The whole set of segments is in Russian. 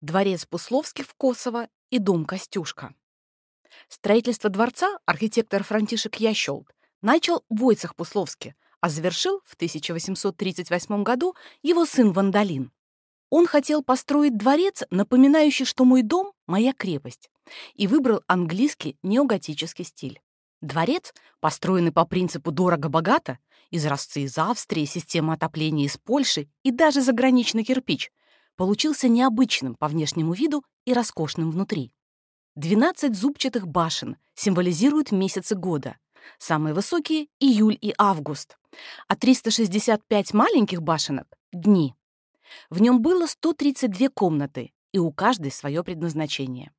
дворец Пусловских в Косово и дом Костюшка. Строительство дворца архитектор Франтишек Ящолд начал в Войцах Пусловске, а завершил в 1838 году его сын Вандалин. Он хотел построить дворец, напоминающий, что мой дом — моя крепость, и выбрал английский неоготический стиль. Дворец, построенный по принципу «дорого-богато», изразцы из Австрии, система отопления из Польши и даже заграничный кирпич, получился необычным по внешнему виду и роскошным внутри. 12 зубчатых башен символизируют месяцы года. Самые высокие — июль и август, а 365 маленьких башенок — дни. В нем было 132 комнаты, и у каждой свое предназначение.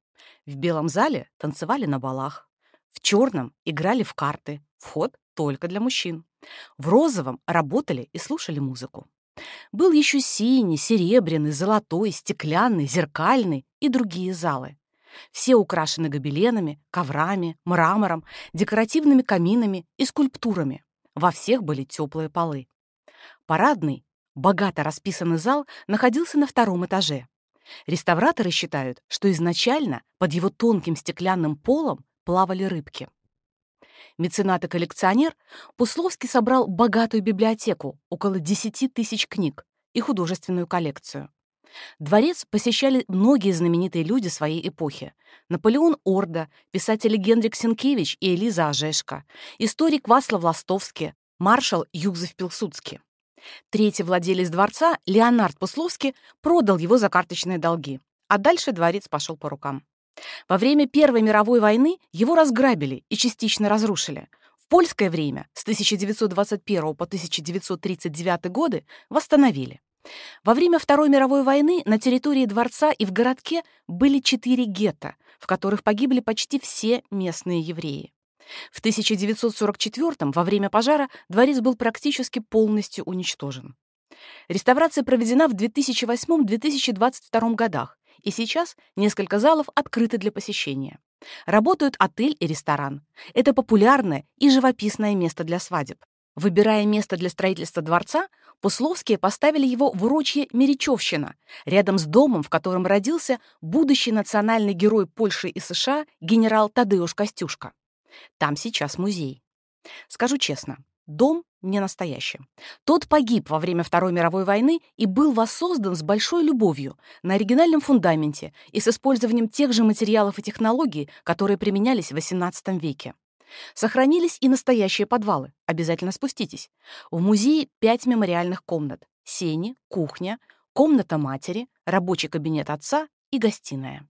В белом зале танцевали на балах, в черном играли в карты, вход только для мужчин. В розовом работали и слушали музыку. Был еще синий, серебряный, золотой, стеклянный, зеркальный и другие залы. Все украшены гобеленами, коврами, мрамором, декоративными каминами и скульптурами. Во всех были теплые полы. Парадный, богато расписанный зал находился на втором этаже. Реставраторы считают, что изначально под его тонким стеклянным полом плавали рыбки. Меценат и коллекционер, Пусловский собрал богатую библиотеку, около 10 тысяч книг, и художественную коллекцию. Дворец посещали многие знаменитые люди своей эпохи. Наполеон Орда, писатели Генрик Сенкевич и Элиза Ожешко, историк Васлав Ластовский, маршал Югзеф Пилсудский. Третий владелец дворца, Леонард Пусловский, продал его за карточные долги, а дальше дворец пошел по рукам. Во время Первой мировой войны его разграбили и частично разрушили. В польское время, с 1921 по 1939 годы, восстановили. Во время Второй мировой войны на территории дворца и в городке были четыре гетто, в которых погибли почти все местные евреи. В 1944 во время пожара дворец был практически полностью уничтожен. Реставрация проведена в 2008-2022 годах, и сейчас несколько залов открыты для посещения. Работают отель и ресторан. Это популярное и живописное место для свадеб. Выбирая место для строительства дворца, Пусловские поставили его в урочье Меричевщина, рядом с домом, в котором родился будущий национальный герой Польши и США генерал Тадеуш Костюшка. Там сейчас музей. Скажу честно, дом не настоящий. Тот погиб во время Второй мировой войны и был воссоздан с большой любовью, на оригинальном фундаменте и с использованием тех же материалов и технологий, которые применялись в XVIII веке. Сохранились и настоящие подвалы. Обязательно спуститесь. В музее пять мемориальных комнат. Сени, кухня, комната матери, рабочий кабинет отца и гостиная.